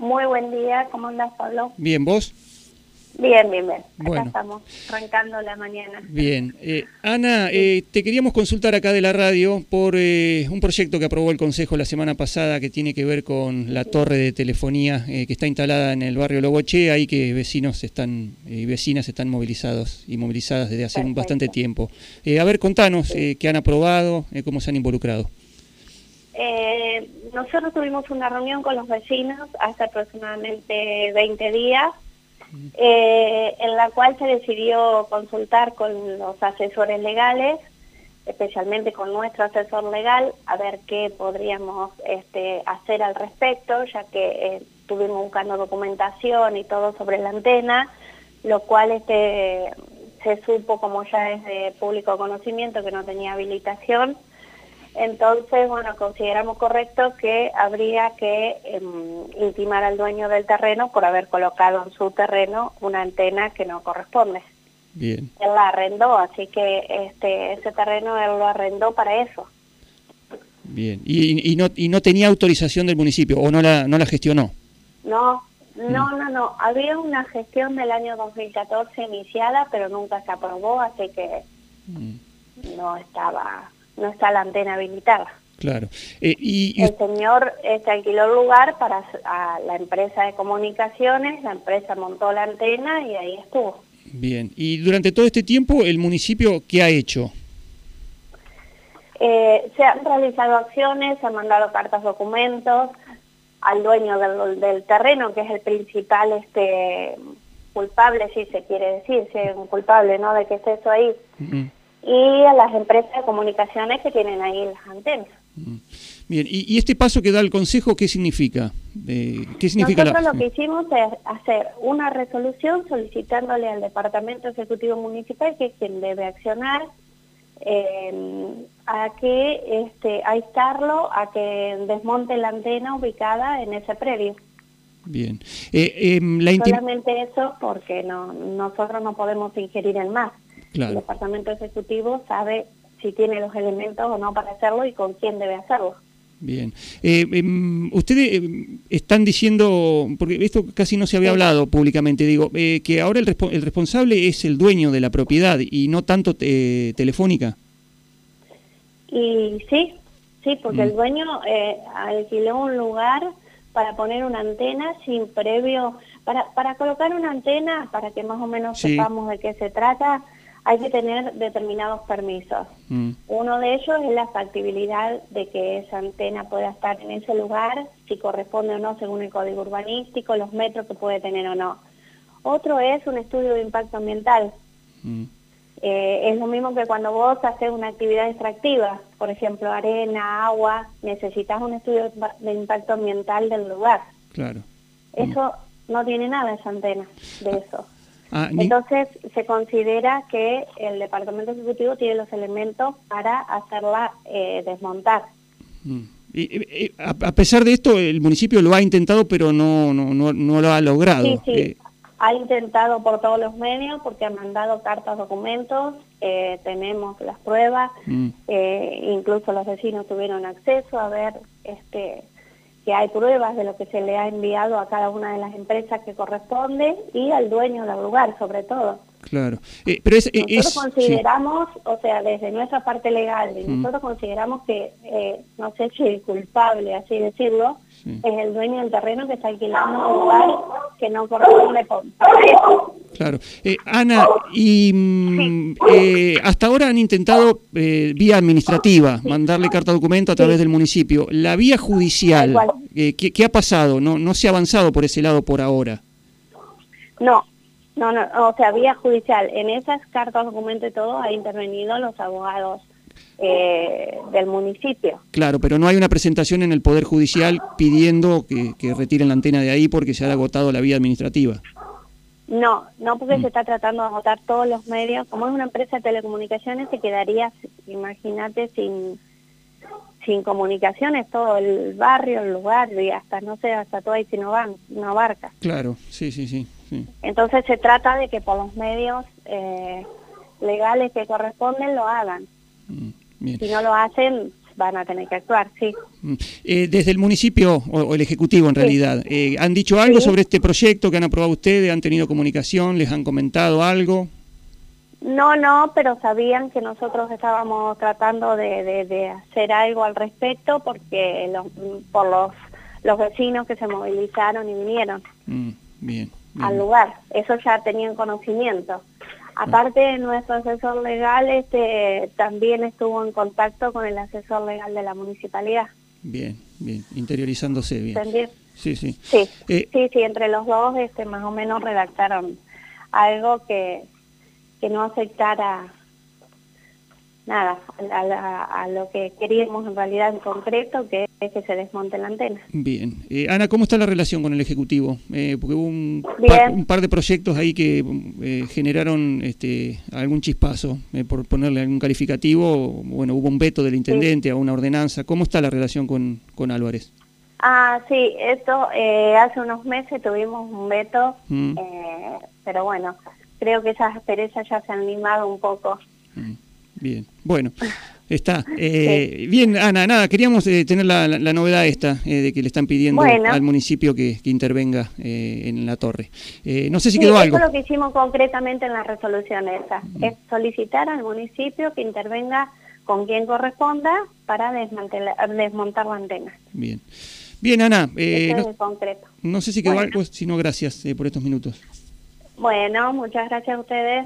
Muy buen día, ¿cómo andas, Pablo? Bien, ¿vos? Bien, bien, bien. Acá Bueno. estamos, arrancando la mañana. Bien. Eh, Ana, eh, te queríamos consultar acá de la radio por eh, un proyecto que aprobó el Consejo la semana pasada que tiene que ver con la torre de telefonía eh, que está instalada en el barrio Logochea y que vecinos están y vecinas están movilizados y movilizadas desde hace un Perfecto. bastante tiempo. Eh, a ver, contanos eh, qué han aprobado, eh, cómo se han involucrado. Eh, nosotros tuvimos una reunión con los vecinos hace aproximadamente 20 días, eh, en la cual se decidió consultar con los asesores legales, especialmente con nuestro asesor legal, a ver qué podríamos este, hacer al respecto, ya que eh, estuvimos buscando documentación y todo sobre la antena, lo cual este, se supo, como ya es de público conocimiento, que no tenía habilitación. Entonces, bueno, consideramos correcto que habría que em, intimar al dueño del terreno por haber colocado en su terreno una antena que no corresponde. Bien. Él la arrendó, así que este ese terreno él lo arrendó para eso. Bien. Y, y no, y no tenía autorización del municipio o no la, no la gestionó. No, no, no, no. Había una gestión del año 2014 iniciada, pero nunca se aprobó, así que Mm, no estaba, no está la antena habilitada. Claro. Eh, y, y El señor este, alquiló el lugar para a la empresa de comunicaciones, la empresa montó la antena y ahí estuvo. Bien, y durante todo este tiempo, ¿el municipio qué ha hecho? Eh, se han realizado acciones, se han mandado cartas, documentos al dueño del, del terreno, que es el principal este culpable, si se quiere decir, si es un culpable, ¿no?, de que esté eso ahí, Mm, y a las empresas de comunicaciones que tienen ahí las antenas. mm. Bien, y, y este paso que da el Consejo qué significa? Eh, ¿Qué significa Nosotros la...? lo que hicimos es hacer una resolución solicitándole al Departamento Ejecutivo Municipal, que es quien debe accionar, eh, a que este, a instarlo a que desmonte la antena ubicada en ese predio. Bien. Eh, em, la Solamente eso porque no, nosotros no podemos ingerir en más. El Departamento Ejecutivo sabe si tiene los elementos o no para hacerlo y con quién debe hacerlo. bien. Eh, em, ustedes em, están diciendo, porque esto casi no se había hablado públicamente, digo, eh, que ahora el, respo- el responsable es el dueño de la propiedad y no tanto eh, Telefónica. Y sí, sí, porque Mm. el dueño eh, alquiló un lugar para poner una antena sin previo, para, para colocar una antena, para que más o menos Sí. sepamos de qué se trata, hay que tener determinados permisos. Mm, Uno de ellos es la factibilidad de que esa antena pueda estar en ese lugar, si corresponde o no según el código urbanístico, los metros que puede tener o no. Otro es un estudio de impacto ambiental. mm, Eh, es lo mismo que cuando vos haces una actividad extractiva, por ejemplo, arena, agua, necesitas un estudio de impa- de impacto ambiental del lugar. claro. Eso no tiene nada esa antena de eso. Ah, Entonces se considera que el Departamento Ejecutivo tiene los elementos para hacerla eh, desmontar. Mm. Y, a, a pesar de esto, el municipio lo ha intentado, pero no, no, no, no lo ha logrado. Sí, sí. Eh, Ha intentado por todos los medios porque ha mandado cartas, documentos, eh, tenemos las pruebas, mm, eh, incluso los vecinos tuvieron acceso a ver este, que hay pruebas de lo que se le ha enviado a cada una de las empresas que corresponde y al dueño del lugar sobre todo. claro. Eh, pero es, eh, Nosotros es- sí. consideramos, o sea, desde nuestra parte legal, Mm. nosotros consideramos que, eh, no sé si el culpable, así decirlo, Sí. es el dueño del terreno que está alquilando un lugar que no corresponde por- eso. Claro. Eh, Ana, y mm, eh, hasta ahora han intentado eh, vía administrativa mandarle carta documento a través del municipio. La vía judicial, eh, ¿qué, qué ha pasado? No, no se ha avanzado por ese lado por ahora. No, no, no, o sea, vía judicial. En esas cartas, documentos y todo ha intervenido los abogados eh, del municipio. Claro, pero no hay una presentación en el Poder Judicial pidiendo que, que retiren la antena de ahí porque se ha agotado la vía administrativa. No, no porque Mm. se está tratando de agotar todos los medios. Como es una empresa de telecomunicaciones, se quedaría, imagínate, sin sin comunicaciones todo el barrio, el lugar y hasta, no sé, hasta todo ahí si no, van, no abarca. Claro, sí, sí, sí. sí. Entonces se trata de que por los medios eh, legales que corresponden lo hagan. Mm, Bien. Si no lo hacen, van a tener que actuar, sí. Mm. Eh, desde el municipio, o, el Ejecutivo en realidad, eh, ¿han dicho algo sobre este proyecto que han aprobado ustedes? ¿Han tenido comunicación? ¿Les han comentado algo? No, no, pero sabían que nosotros estábamos tratando de, hacer algo al respecto porque por los, los vecinos que se movilizaron y vinieron mm, bien, al lugar. Eso ya tenían conocimiento. Aparte, nuestro asesor legal este, también estuvo en contacto con el asesor legal de la municipalidad. Bien, bien, interiorizándose bien. Sí, sí. Sí, eh, sí, sí, entre los dos este, más o menos redactaron algo que, que no afectara nada a, lo que queríamos en realidad en concreto, que es que se desmonte la antena. Bien. Eh, Ana, ¿cómo está la relación con el Ejecutivo? Eh, porque hubo un par, de proyectos ahí que eh, generaron este, algún chispazo, por ponerle algún calificativo. Bueno, hubo un veto del intendente a una ordenanza. ¿Cómo está la relación con, con Álvarez? Ah, sí, esto hace unos meses tuvimos un veto, mm. pero bueno, creo que esas perezas ya se han limado un poco. Bien, bueno, está. Eh, bien, Ana, nada, queríamos eh, tener la, novedad esta eh, de que le están pidiendo al municipio que, intervenga en la torre. no sé si quedó algo. Eso lo que hicimos concretamente en la resolución esa, es solicitar al municipio que intervenga con quien corresponda para desmontar la antena. Bien. Bien, Ana. no, concreto. no sé si quedó algo, sino gracias por estos minutos. Bueno, muchas gracias a ustedes.